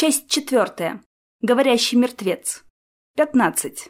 Часть четвертая. Говорящий мертвец. Пятнадцать.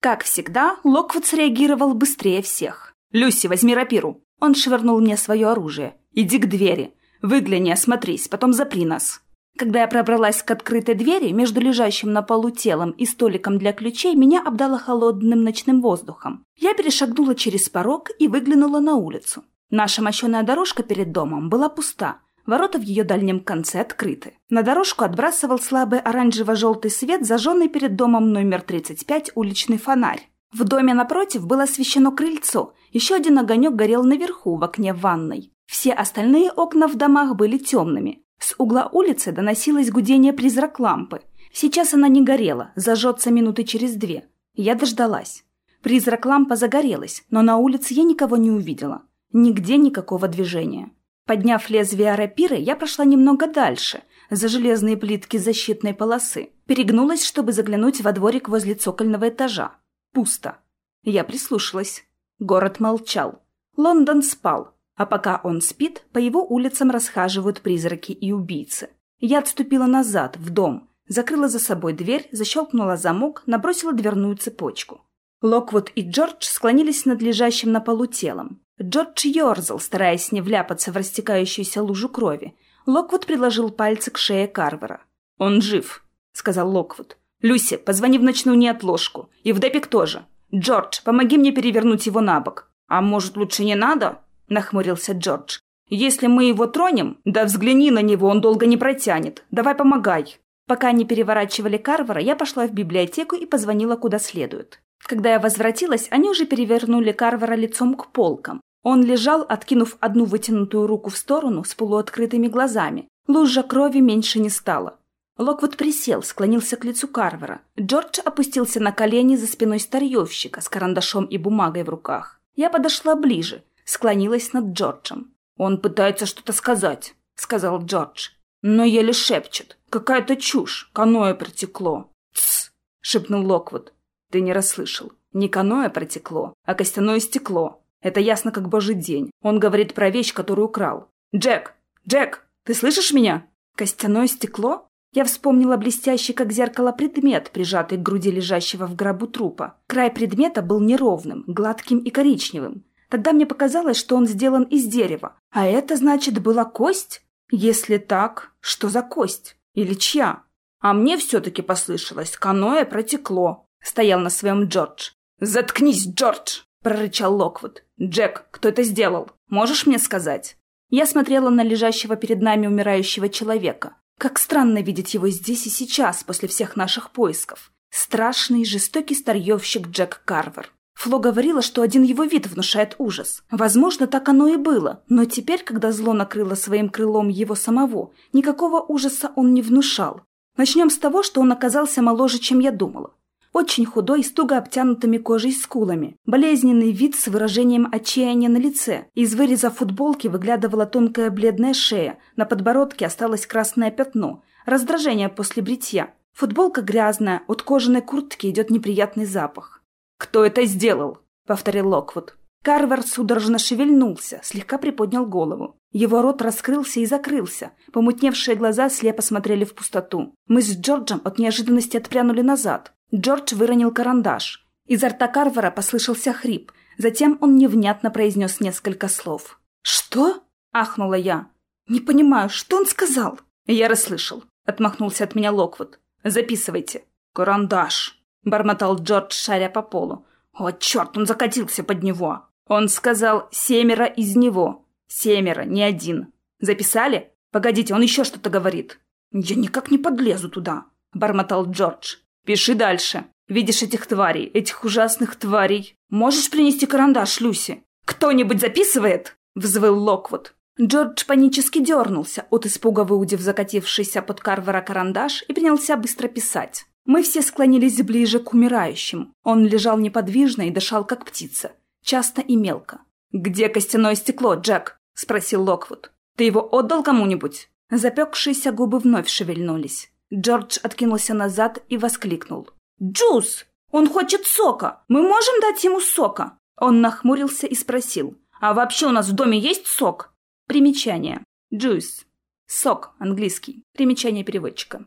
Как всегда, Локвуд среагировал быстрее всех. «Люси, возьми рапиру!» Он швырнул мне свое оружие. «Иди к двери. Выгляни, осмотрись, потом запри нас». Когда я пробралась к открытой двери, между лежащим на полу телом и столиком для ключей меня обдало холодным ночным воздухом. Я перешагнула через порог и выглянула на улицу. Наша мощеная дорожка перед домом была пуста, Ворота в ее дальнем конце открыты. На дорожку отбрасывал слабый оранжево-желтый свет, зажженный перед домом номер 35 уличный фонарь. В доме напротив было освещено крыльцо, еще один огонек горел наверху, в окне ванной. Все остальные окна в домах были темными. С угла улицы доносилось гудение призрак лампы. Сейчас она не горела, зажжется минуты через две. Я дождалась. Призрак лампа загорелась, но на улице я никого не увидела. Нигде никакого движения. Подняв лезвие рапиры, я прошла немного дальше, за железные плитки защитной полосы. Перегнулась, чтобы заглянуть во дворик возле цокольного этажа. Пусто. Я прислушалась. Город молчал. Лондон спал. А пока он спит, по его улицам расхаживают призраки и убийцы. Я отступила назад, в дом, закрыла за собой дверь, защелкнула замок, набросила дверную цепочку. Локвуд и Джордж склонились над лежащим на полу телом. Джордж ерзал, стараясь не вляпаться в растекающуюся лужу крови. Локвуд приложил пальцы к шее Карвера. «Он жив», — сказал Локвуд. «Люси, позвони в ночную неотложку. И в Депик тоже. Джордж, помоги мне перевернуть его на бок». «А может, лучше не надо?» — нахмурился Джордж. «Если мы его тронем, да взгляни на него, он долго не протянет. Давай помогай». Пока они переворачивали Карвера, я пошла в библиотеку и позвонила куда следует. Когда я возвратилась, они уже перевернули Карвера лицом к полкам. Он лежал, откинув одну вытянутую руку в сторону с полуоткрытыми глазами. Лужа крови меньше не стало. Локвуд присел, склонился к лицу Карвера. Джордж опустился на колени за спиной старьевщика с карандашом и бумагой в руках. Я подошла ближе, склонилась над Джорджем. «Он пытается что-то сказать», — сказал Джордж. «Но еле шепчет. Какая-то чушь. Каноэ протекло». «Тсс!» — шепнул Локвуд. Ты не расслышал. Не каноэ протекло, а костяное стекло. Это ясно как божий день. Он говорит про вещь, которую украл. «Джек! Джек! Ты слышишь меня?» «Костяное стекло?» Я вспомнила блестящий, как зеркало, предмет, прижатый к груди лежащего в гробу трупа. Край предмета был неровным, гладким и коричневым. Тогда мне показалось, что он сделан из дерева. А это, значит, была кость? Если так, что за кость? Или чья? А мне все-таки послышалось, каноэ протекло. Стоял на своем Джордж. «Заткнись, Джордж!» — прорычал Локвуд. «Джек, кто это сделал? Можешь мне сказать?» Я смотрела на лежащего перед нами умирающего человека. Как странно видеть его здесь и сейчас, после всех наших поисков. Страшный, жестокий старьевщик Джек Карвер. Фло говорила, что один его вид внушает ужас. Возможно, так оно и было, но теперь, когда зло накрыло своим крылом его самого, никакого ужаса он не внушал. Начнем с того, что он оказался моложе, чем я думала. Очень худой, с туго обтянутыми кожей скулами. Болезненный вид с выражением отчаяния на лице. Из выреза футболки выглядывала тонкая бледная шея. На подбородке осталось красное пятно. Раздражение после бритья. Футболка грязная, от кожаной куртки идет неприятный запах. «Кто это сделал?» — повторил Локвуд. Карвер судорожно шевельнулся, слегка приподнял голову. Его рот раскрылся и закрылся. Помутневшие глаза слепо смотрели в пустоту. Мы с Джорджем от неожиданности отпрянули назад. Джордж выронил карандаш. Изо рта Карвера послышался хрип. Затем он невнятно произнес несколько слов. «Что?» – ахнула я. «Не понимаю, что он сказал?» «Я расслышал», – отмахнулся от меня Локвуд. «Записывайте». «Карандаш», – бормотал Джордж, шаря по полу. «О, черт, он закатился под него!» Он сказал «семеро из него». «Семеро, не один». «Записали? Погодите, он еще что-то говорит». «Я никак не подлезу туда», – бормотал Джордж. Пиши дальше. Видишь этих тварей, этих ужасных тварей? Можешь принести карандаш, Люси? Кто-нибудь записывает? Взвыл Локвуд. Джордж панически дернулся, от испуга выудив закатившийся под Карвера карандаш и принялся быстро писать. Мы все склонились ближе к умирающему. Он лежал неподвижно и дышал, как птица. Часто и мелко. «Где костяное стекло, Джек?» – спросил Локвуд. «Ты его отдал кому-нибудь?» Запекшиеся губы вновь шевельнулись. Джордж откинулся назад и воскликнул. «Джуз! Он хочет сока! Мы можем дать ему сока?» Он нахмурился и спросил. «А вообще у нас в доме есть сок?» Примечание. Juice. Сок, английский. Примечание переводчика.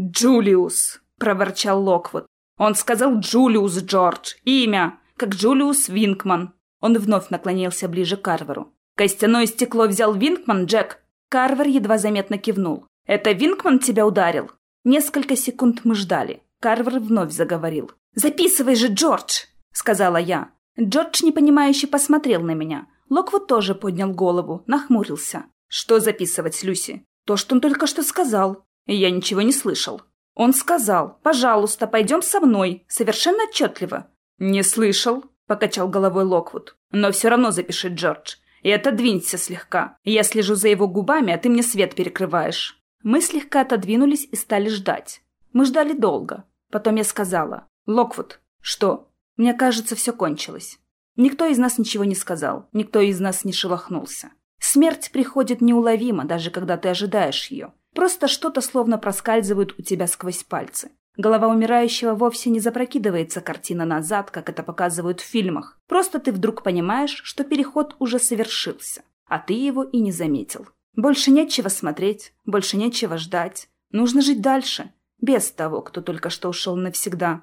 «Джулиус!» — проворчал Локвуд. «Он сказал Джулиус Джордж. Имя, как Джулиус Винкман». Он вновь наклонился ближе к Карверу. «Костяное стекло взял Винкман, Джек?» Карвер едва заметно кивнул. «Это Винкман тебя ударил?» Несколько секунд мы ждали. Карвер вновь заговорил. «Записывай же, Джордж!» — сказала я. Джордж непонимающе посмотрел на меня. Локвуд тоже поднял голову, нахмурился. «Что записывать, Люси?» «То, что он только что сказал». Я ничего не слышал. Он сказал, «Пожалуйста, пойдем со мной», совершенно отчетливо. «Не слышал», — покачал головой Локвуд. «Но все равно запиши, Джордж. И отодвинься слегка. Я слежу за его губами, а ты мне свет перекрываешь». Мы слегка отодвинулись и стали ждать. Мы ждали долго. Потом я сказала. «Локвуд». «Что?» «Мне кажется, все кончилось». Никто из нас ничего не сказал. Никто из нас не шелохнулся. Смерть приходит неуловимо, даже когда ты ожидаешь ее. Просто что-то словно проскальзывает у тебя сквозь пальцы. Голова умирающего вовсе не запрокидывается картина назад, как это показывают в фильмах. Просто ты вдруг понимаешь, что переход уже совершился, а ты его и не заметил. Больше нечего смотреть, больше нечего ждать. Нужно жить дальше, без того, кто только что ушел навсегда.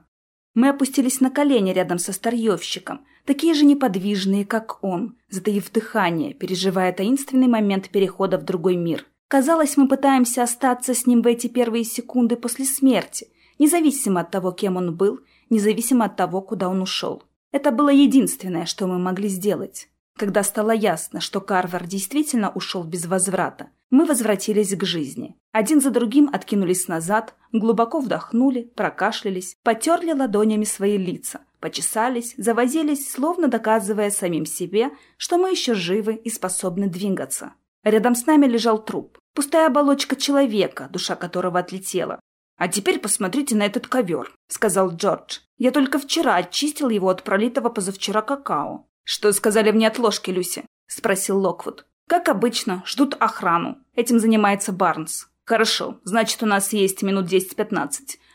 Мы опустились на колени рядом со старьевщиком, такие же неподвижные, как он, затаив дыхание, переживая таинственный момент перехода в другой мир. Казалось, мы пытаемся остаться с ним в эти первые секунды после смерти, независимо от того, кем он был, независимо от того, куда он ушел. Это было единственное, что мы могли сделать. Когда стало ясно, что Карвер действительно ушел без возврата, мы возвратились к жизни. Один за другим откинулись назад, глубоко вдохнули, прокашлялись, потерли ладонями свои лица, почесались, завозились, словно доказывая самим себе, что мы еще живы и способны двигаться. Рядом с нами лежал труп, пустая оболочка человека, душа которого отлетела. «А теперь посмотрите на этот ковер», — сказал Джордж. «Я только вчера очистил его от пролитого позавчера какао. «Что сказали мне отложки, Люси?» – спросил Локвуд. «Как обычно, ждут охрану. Этим занимается Барнс». «Хорошо, значит, у нас есть минут 10-15.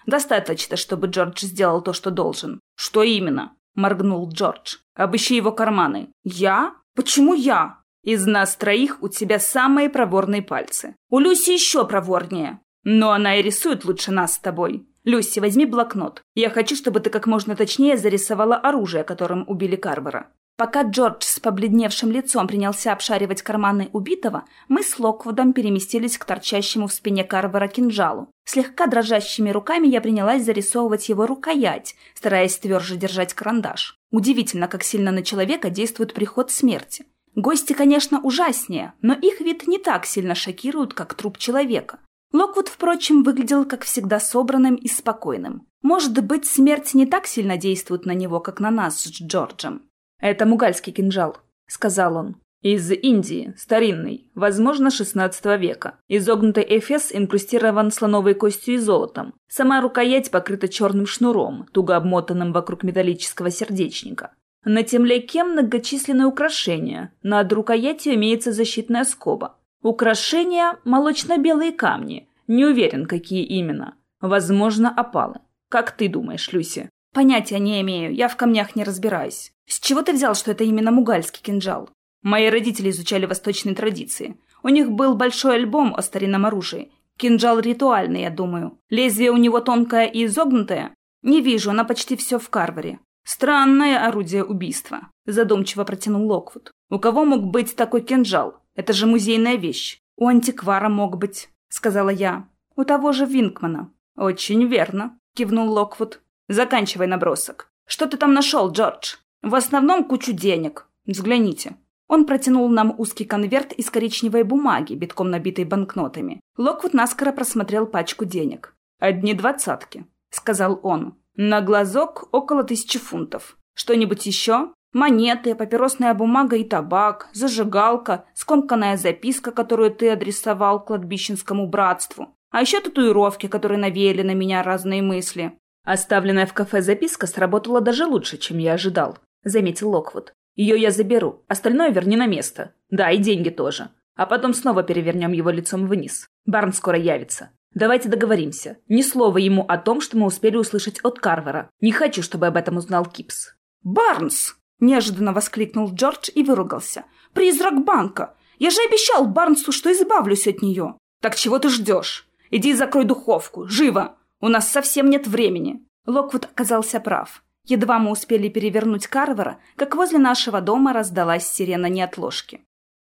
Достаточно, чтобы Джордж сделал то, что должен». «Что именно?» – моргнул Джордж. «Обыщи его карманы». «Я? Почему я?» «Из нас троих у тебя самые проворные пальцы. У Люси еще проворнее. Но она и рисует лучше нас с тобой. Люси, возьми блокнот. Я хочу, чтобы ты как можно точнее зарисовала оружие, которым убили Карвера. Пока Джордж с побледневшим лицом принялся обшаривать карманы убитого, мы с Локвудом переместились к торчащему в спине Карвера кинжалу. Слегка дрожащими руками я принялась зарисовывать его рукоять, стараясь тверже держать карандаш. Удивительно, как сильно на человека действует приход смерти. Гости, конечно, ужаснее, но их вид не так сильно шокирует, как труп человека. Локвуд, впрочем, выглядел, как всегда, собранным и спокойным. Может быть, смерть не так сильно действует на него, как на нас с Джорджем. «Это мугальский кинжал», — сказал он. «Из Индии, старинный, возможно, XVI века. Изогнутый эфес инкрустирован слоновой костью и золотом. Сама рукоять покрыта черным шнуром, туго обмотанным вокруг металлического сердечника. На темляке многочисленные украшения. Над рукоятью имеется защитная скоба. Украшения – молочно-белые камни. Не уверен, какие именно. Возможно, опалы. Как ты думаешь, Люси? Понятия не имею, я в камнях не разбираюсь. С чего ты взял, что это именно мугальский кинжал? Мои родители изучали восточные традиции. У них был большой альбом о старинном оружии. Кинжал ритуальный, я думаю. Лезвие у него тонкое и изогнутое? Не вижу, она почти все в карваре. Странное орудие убийства. Задумчиво протянул Локвуд. У кого мог быть такой кинжал? Это же музейная вещь. У антиквара мог быть, сказала я. У того же Винкмана. Очень верно, кивнул Локвуд. Заканчивай набросок. Что ты там нашел, Джордж? В основном кучу денег. Взгляните. Он протянул нам узкий конверт из коричневой бумаги, битком набитой банкнотами. Локвуд наскоро просмотрел пачку денег. «Одни двадцатки», — сказал он. «На глазок около тысячи фунтов. Что-нибудь еще? Монеты, папиросная бумага и табак, зажигалка, скомканная записка, которую ты адресовал кладбищенскому братству. А еще татуировки, которые навеяли на меня разные мысли. Оставленная в кафе записка сработала даже лучше, чем я ожидал. — заметил Локвуд. «Ее я заберу, остальное верни на место. Да, и деньги тоже. А потом снова перевернем его лицом вниз. Барн скоро явится. Давайте договоримся. Ни слова ему о том, что мы успели услышать от Карвера. Не хочу, чтобы об этом узнал Кипс». «Барнс!» – неожиданно воскликнул Джордж и выругался. «Призрак банка! Я же обещал Барнсу, что избавлюсь от нее!» «Так чего ты ждешь? Иди закрой духовку, живо! У нас совсем нет времени!» Локвуд оказался прав. Едва мы успели перевернуть Карвера, как возле нашего дома раздалась сирена неотложки.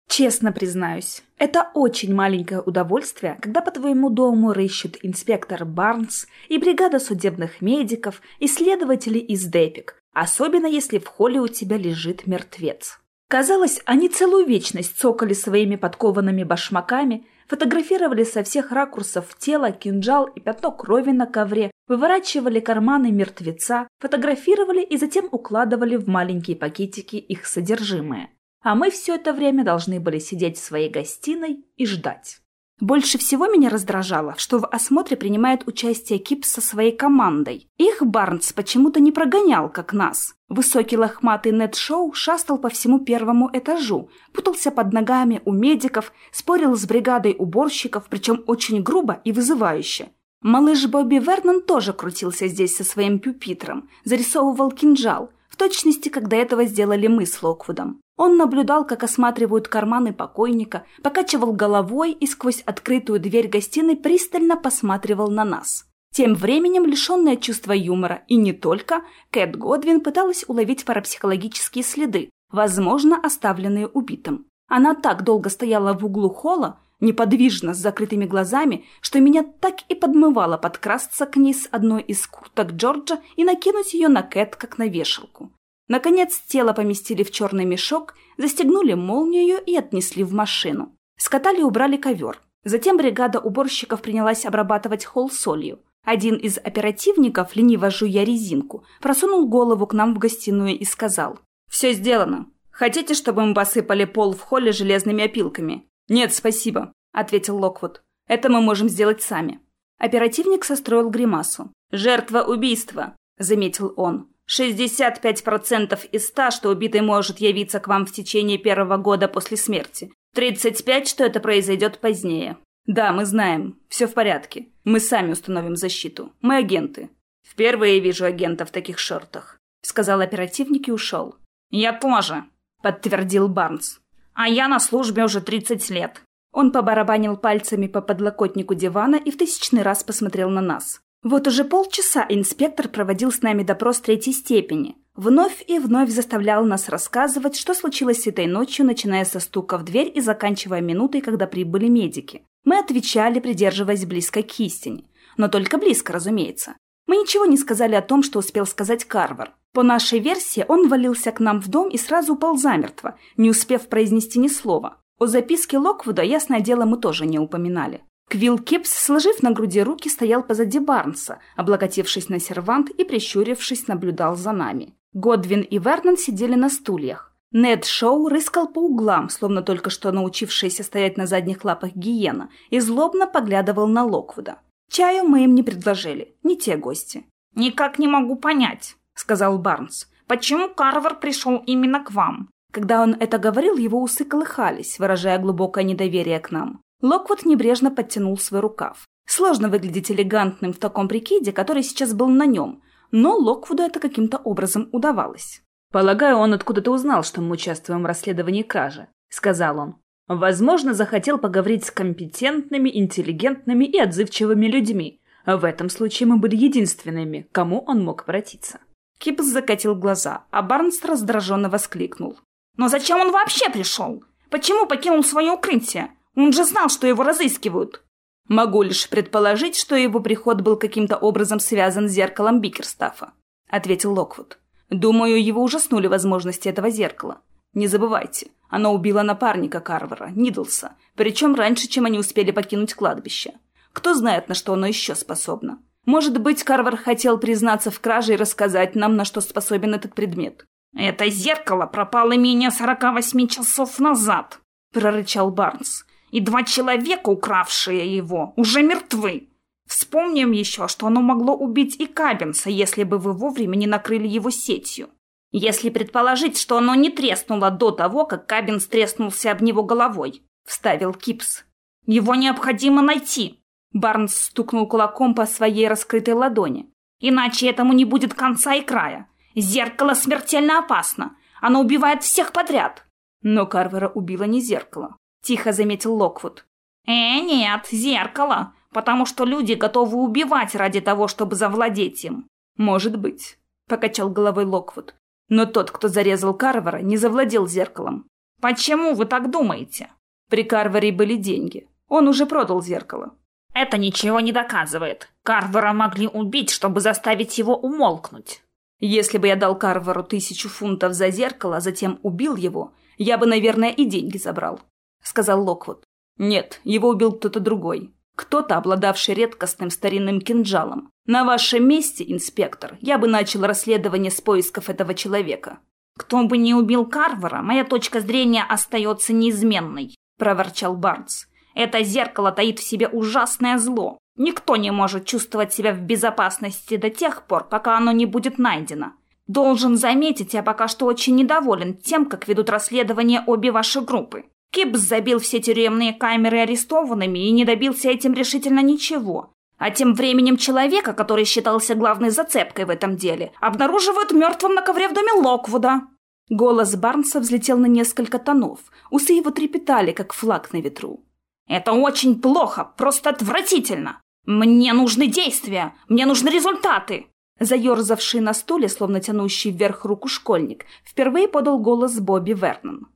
Честно признаюсь, это очень маленькое удовольствие, когда по твоему дому рыщут инспектор Барнс и бригада судебных медиков и следователи из ДЭПИК, особенно если в холле у тебя лежит мертвец. Казалось, они целую вечность цокали своими подкованными башмаками, фотографировали со всех ракурсов тело, кинжал и пятно крови на ковре, выворачивали карманы мертвеца, фотографировали и затем укладывали в маленькие пакетики их содержимое. А мы все это время должны были сидеть в своей гостиной и ждать. Больше всего меня раздражало, что в осмотре принимает участие Кипс со своей командой. Их Барнс почему-то не прогонял, как нас. Высокий лохматый Нед Шоу шастал по всему первому этажу, путался под ногами у медиков, спорил с бригадой уборщиков, причем очень грубо и вызывающе. Малыш Бобби Вернон тоже крутился здесь со своим пюпитром, зарисовывал кинжал, в точности, когда этого сделали мы с Локвудом. Он наблюдал, как осматривают карманы покойника, покачивал головой и сквозь открытую дверь гостиной пристально посматривал на нас. Тем временем, лишенная чувства юмора, и не только, Кэт Годвин пыталась уловить парапсихологические следы, возможно, оставленные убитым. Она так долго стояла в углу холла, неподвижно, с закрытыми глазами, что меня так и подмывало подкрасться к ней с одной из курток Джорджа и накинуть ее на Кэт, как на вешалку. Наконец тело поместили в черный мешок, застегнули молнию и отнесли в машину. Скатали и убрали ковер. Затем бригада уборщиков принялась обрабатывать холл солью. Один из оперативников, лениво жуя резинку, просунул голову к нам в гостиную и сказал. «Все сделано. Хотите, чтобы мы посыпали пол в холле железными опилками?» «Нет, спасибо», — ответил Локвуд. «Это мы можем сделать сами». Оперативник состроил гримасу. «Жертва убийства», — заметил он. 65% из 100, что убитый может явиться к вам в течение первого года после смерти. 35, что это произойдет позднее. Да, мы знаем. Все в порядке. Мы сами установим защиту. Мы агенты. Впервые вижу агента в таких шортах. Сказал оперативник и ушел. Я тоже, подтвердил Барнс. А я на службе уже 30 лет. Он побарабанил пальцами по подлокотнику дивана и в тысячный раз посмотрел на нас. Вот уже полчаса инспектор проводил с нами допрос третьей степени. Вновь и вновь заставлял нас рассказывать, что случилось этой ночью, начиная со стука в дверь и заканчивая минутой, когда прибыли медики. Мы отвечали, придерживаясь близко к истине. Но только близко, разумеется. Мы ничего не сказали о том, что успел сказать Карвар. По нашей версии, он валился к нам в дом и сразу упал замертво, не успев произнести ни слова. О записке Локвуда, ясное дело, мы тоже не упоминали. Квилл Кипс, сложив на груди руки, стоял позади Барнса, облокотившись на сервант и, прищурившись, наблюдал за нами. Годвин и Вернон сидели на стульях. Нед Шоу рыскал по углам, словно только что научившийся стоять на задних лапах гиена, и злобно поглядывал на Локвуда. Чаю мы им не предложили, не те гости. «Никак не могу понять», — сказал Барнс. «Почему Карвер пришел именно к вам?» Когда он это говорил, его усы колыхались, выражая глубокое недоверие к нам. Локвуд небрежно подтянул свой рукав. Сложно выглядеть элегантным в таком прикиде, который сейчас был на нем, но Локвуду это каким-то образом удавалось. «Полагаю, он откуда-то узнал, что мы участвуем в расследовании кражи», — сказал он. «Возможно, захотел поговорить с компетентными, интеллигентными и отзывчивыми людьми. В этом случае мы были единственными, кому он мог обратиться». Кипс закатил глаза, а Барнс раздраженно воскликнул. «Но зачем он вообще пришел? Почему покинул свое укрытие? Он же знал, что его разыскивают. Могу лишь предположить, что его приход был каким-то образом связан с зеркалом Бикерстафа, ответил Локвуд. Думаю, его ужаснули возможности этого зеркала. Не забывайте, оно убило напарника Карвера, Нидлса, причем раньше, чем они успели покинуть кладбище. Кто знает, на что оно еще способно. Может быть, Карвер хотел признаться в краже и рассказать нам, на что способен этот предмет. «Это зеркало пропало менее сорока восьми часов назад», — прорычал Барнс и два человека, укравшие его, уже мертвы. Вспомним еще, что оно могло убить и Кабинса, если бы вы вовремя не накрыли его сетью. Если предположить, что оно не треснуло до того, как Кабинс треснулся об него головой, — вставил Кипс. Его необходимо найти. Барнс стукнул кулаком по своей раскрытой ладони. Иначе этому не будет конца и края. Зеркало смертельно опасно. Оно убивает всех подряд. Но Карвера убило не зеркало. — тихо заметил Локвуд. «Э, нет, зеркало. потому что люди готовы убивать ради того, чтобы завладеть им. Может быть, покачал головой Локвуд. Но тот, кто зарезал Карвара, не завладел зеркалом. Почему вы так думаете? При Карваре были деньги. Он уже продал зеркало. Это ничего не доказывает. Карвара могли убить, чтобы заставить его умолкнуть. Если бы я дал Карвару тысячу фунтов за зеркало, а затем убил его, я бы, наверное, и деньги забрал, — сказал Локвуд. Нет, его убил кто-то другой. Кто-то, обладавший редкостным старинным кинжалом. На вашем месте, инспектор, я бы начал расследование с поисков этого человека. Кто бы не убил Карвара, моя точка зрения остается неизменной, — проворчал Барнс. Это зеркало таит в себе ужасное зло. Никто не может чувствовать себя в безопасности до тех пор, пока оно не будет найдено. Должен заметить, я пока что очень недоволен тем, как ведут расследование обе ваши группы. Кипс забил все тюремные камеры арестованными и не добился этим решительно ничего. А тем временем человека, который считался главной зацепкой в этом деле, обнаруживают мертвым на ковре в доме Локвуда. Голос Барнса взлетел на несколько тонов. Усы его трепетали, как флаг на ветру. «Это очень плохо, просто отвратительно! Мне нужны действия, мне нужны результаты!» Заерзавший на стуле, словно тянущий вверх руку школьник, впервые подал голос Бобби Вернон.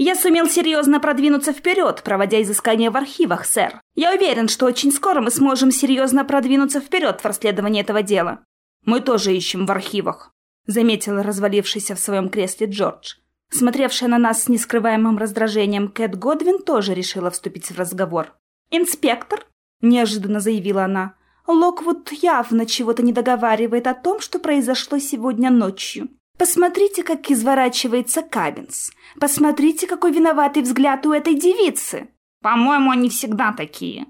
«Я сумел серьезно продвинуться вперед, проводя изыскания в архивах, сэр. Я уверен, что очень скоро мы сможем серьезно продвинуться вперед в расследовании этого дела». «Мы тоже ищем в архивах», — заметил развалившийся в своем кресле Джордж. Смотревшая на нас с нескрываемым раздражением Кэт Годвин тоже решила вступить в разговор. «Инспектор?» — неожиданно заявила она. «Локвуд явно чего-то не договаривает о том, что произошло сегодня ночью. Посмотрите, как изворачивается Кабинс. Посмотрите, какой виноватый взгляд у этой девицы. По-моему, они всегда такие,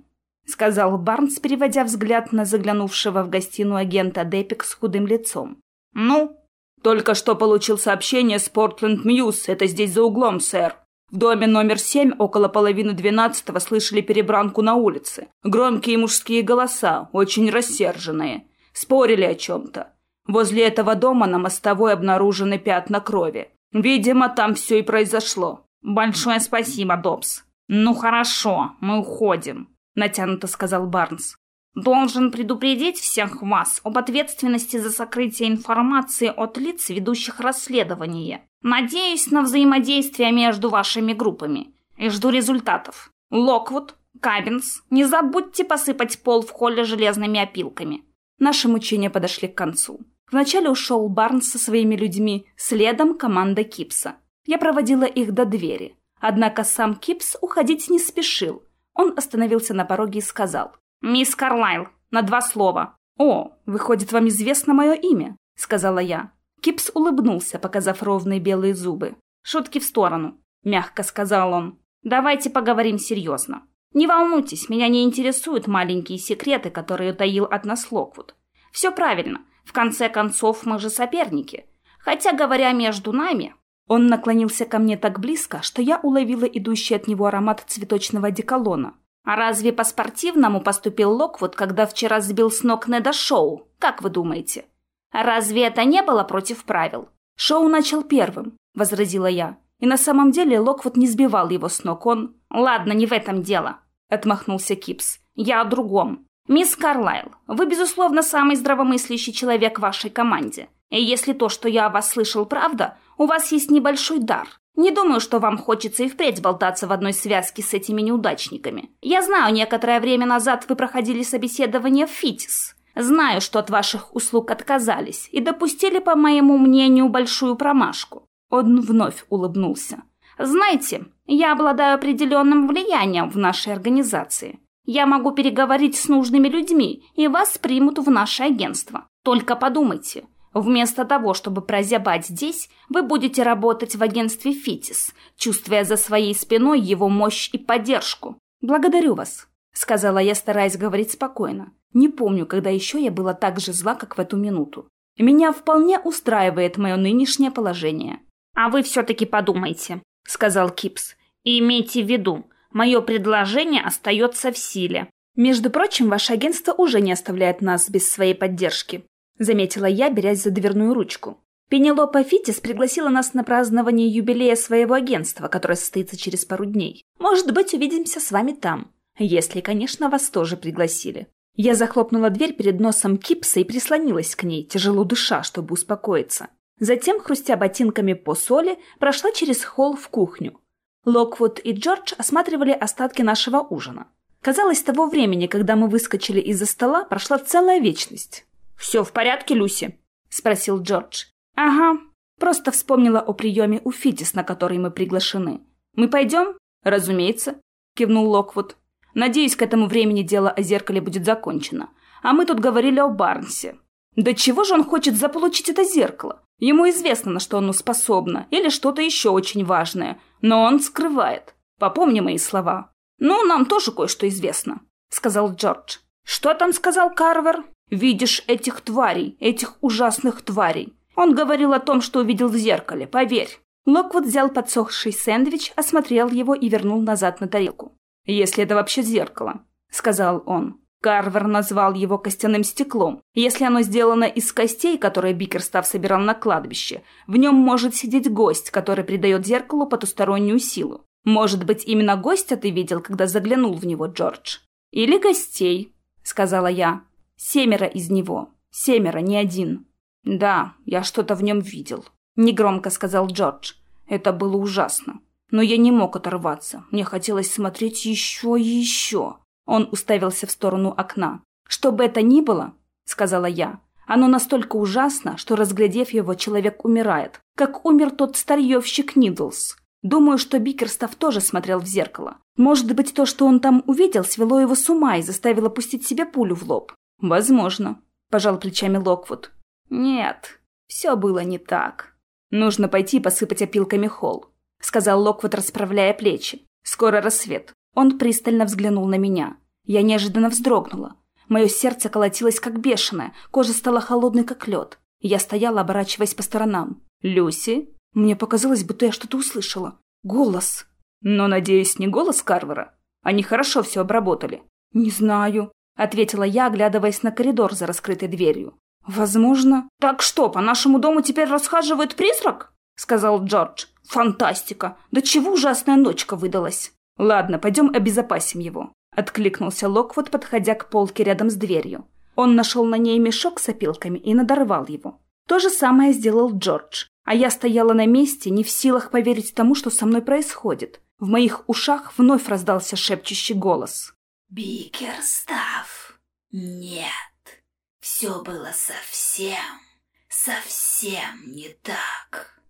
сказал Барнс, переводя взгляд на заглянувшего в гостиную агента Депик с худым лицом. Ну, только что получил сообщение с Портленд Мьюз. Это здесь за углом, сэр. В доме номер семь около половины двенадцатого слышали перебранку на улице. Громкие мужские голоса, очень рассерженные. Спорили о чем-то. Возле этого дома на мостовой обнаружены пятна крови. Видимо, там все и произошло. Большое спасибо, Добс. Ну хорошо, мы уходим, натянуто сказал Барнс. Должен предупредить всех вас об ответственности за сокрытие информации от лиц, ведущих расследование. Надеюсь на взаимодействие между вашими группами. И жду результатов. Локвуд, Кабинс, не забудьте посыпать пол в холле железными опилками. Наши мучения подошли к концу. Вначале ушел Барнс со своими людьми, следом команда Кипса. Я проводила их до двери. Однако сам Кипс уходить не спешил. Он остановился на пороге и сказал. «Мисс Карлайл, на два слова». «О, выходит, вам известно мое имя», — сказала я. Кипс улыбнулся, показав ровные белые зубы. «Шутки в сторону», — мягко сказал он. «Давайте поговорим серьезно. Не волнуйтесь, меня не интересуют маленькие секреты, которые утаил от нас Локвуд. Все правильно. В конце концов, мы же соперники. Хотя, говоря между нами... Он наклонился ко мне так близко, что я уловила идущий от него аромат цветочного одеколона. А разве по-спортивному поступил Локвуд, когда вчера сбил с ног Неда Шоу? Как вы думаете? Разве это не было против правил? Шоу начал первым, возразила я. И на самом деле Локвуд не сбивал его с ног, он... Ладно, не в этом дело, отмахнулся Кипс. Я о другом. «Мисс Карлайл, вы, безусловно, самый здравомыслящий человек в вашей команде. И если то, что я о вас слышал, правда, у вас есть небольшой дар. Не думаю, что вам хочется и впредь болтаться в одной связке с этими неудачниками. Я знаю, некоторое время назад вы проходили собеседование в ФИТИС. Знаю, что от ваших услуг отказались и допустили, по моему мнению, большую промашку». Он вновь улыбнулся. «Знаете, я обладаю определенным влиянием в нашей организации». Я могу переговорить с нужными людьми, и вас примут в наше агентство. Только подумайте. Вместо того, чтобы прозябать здесь, вы будете работать в агентстве «Фитис», чувствуя за своей спиной его мощь и поддержку. «Благодарю вас», — сказала я, стараясь говорить спокойно. Не помню, когда еще я была так же зла, как в эту минуту. Меня вполне устраивает мое нынешнее положение. «А вы все-таки подумайте», — сказал Кипс. «И имейте в виду, Мое предложение остается в силе. Между прочим, ваше агентство уже не оставляет нас без своей поддержки, заметила я, берясь за дверную ручку. Пенелопа Фитис пригласила нас на празднование юбилея своего агентства, которое состоится через пару дней. Может быть, увидимся с вами там. Если, конечно, вас тоже пригласили. Я захлопнула дверь перед носом Кипса и прислонилась к ней, тяжело дыша, чтобы успокоиться. Затем, хрустя ботинками по соли, прошла через холл в кухню. Локвуд и Джордж осматривали остатки нашего ужина. Казалось, того времени, когда мы выскочили из-за стола, прошла целая вечность. «Все в порядке, Люси?» — спросил Джордж. «Ага». Просто вспомнила о приеме у Фитис, на который мы приглашены. «Мы пойдем?» «Разумеется», — кивнул Локвуд. Надеюсь, к этому времени дело о зеркале будет закончено. А мы тут говорили о Барнсе. Да чего же он хочет заполучить это зеркало? Ему известно, на что оно способно, или что-то еще очень важное, но он скрывает. Попомни мои слова. «Ну, нам тоже кое-что известно», — сказал Джордж. «Что там сказал Карвер? Видишь этих тварей, этих ужасных тварей. Он говорил о том, что увидел в зеркале, поверь». Локвуд взял подсохший сэндвич, осмотрел его и вернул назад на тарелку. «Если это вообще зеркало», — сказал он. Карвер назвал его костяным стеклом. Если оно сделано из костей, которые Бикерстав собирал на кладбище, в нем может сидеть гость, который придает зеркалу потустороннюю силу. Может быть, именно гостя ты видел, когда заглянул в него, Джордж? Или гостей, сказала я. Семеро из него. Семеро, не один. Да, я что-то в нем видел. Негромко сказал Джордж. Это было ужасно. Но я не мог оторваться. Мне хотелось смотреть еще и еще. Он уставился в сторону окна. «Что бы это ни было, — сказала я, — оно настолько ужасно, что, разглядев его, человек умирает, как умер тот старьевщик Нидлс. Думаю, что Бикерстав тоже смотрел в зеркало. Может быть, то, что он там увидел, свело его с ума и заставило пустить себе пулю в лоб. Возможно, — пожал плечами Локвуд. Нет, все было не так. Нужно пойти посыпать опилками холл. — сказал Локвуд, расправляя плечи. «Скоро рассвет». Он пристально взглянул на меня. Я неожиданно вздрогнула. Мое сердце колотилось, как бешеное, кожа стала холодной, как лед. Я стояла, оборачиваясь по сторонам. «Люси?» Мне показалось, будто я что-то услышала. Голос. Но, надеюсь, не голос Карвера. Они хорошо все обработали. «Не знаю», — ответила я, оглядываясь на коридор за раскрытой дверью. «Возможно». «Так что, по нашему дому теперь расхаживает призрак?» — сказал Джордж. «Фантастика! Да чего ужасная ночка выдалась!» «Ладно, пойдем обезопасим его», — откликнулся Локвуд, подходя к полке рядом с дверью. Он нашел на ней мешок с опилками и надорвал его. То же самое сделал Джордж, а я стояла на месте, не в силах поверить тому, что со мной происходит. В моих ушах вновь раздался шепчущий голос. «Бикерстав, нет, все было совсем, совсем не так».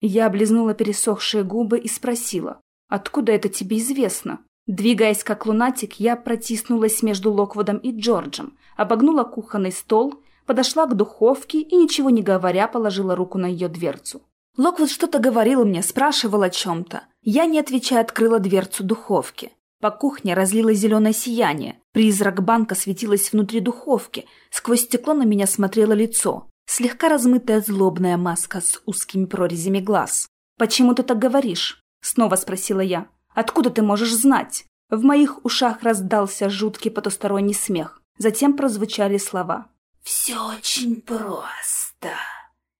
Я облизнула пересохшие губы и спросила, «Откуда это тебе известно?» Двигаясь как лунатик, я протиснулась между Локвудом и Джорджем, обогнула кухонный стол, подошла к духовке и, ничего не говоря, положила руку на ее дверцу. Локвуд что-то говорил мне, спрашивал о чем-то. Я, не отвечая, открыла дверцу духовки. По кухне разлилось зеленое сияние. Призрак банка светилась внутри духовки. Сквозь стекло на меня смотрело лицо. Слегка размытая злобная маска с узкими прорезями глаз. «Почему ты так говоришь?» — снова спросила я. «Откуда ты можешь знать?» В моих ушах раздался жуткий потусторонний смех. Затем прозвучали слова. «Все очень просто.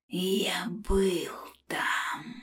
Я был там».